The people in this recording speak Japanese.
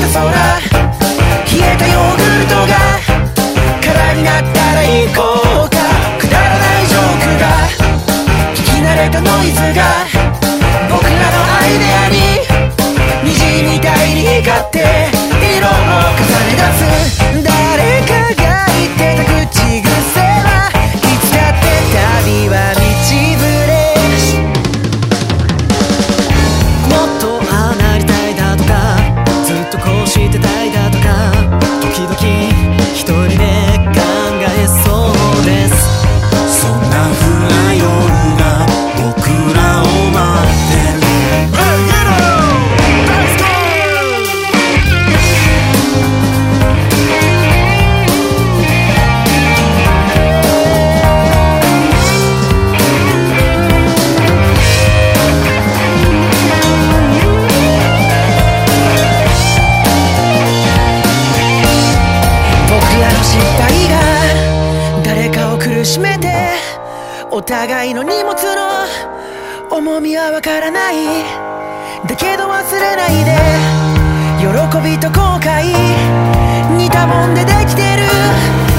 た空。冷えたヨーグルトが。空になったら行こうか。くだらないジョークが。聞き慣れたノイズが。僕らのアイデアに。虹みたいに光って。苦しめてお互いの荷物の重みはわからない。だけど忘れないで喜びと後悔似たもんでできてる。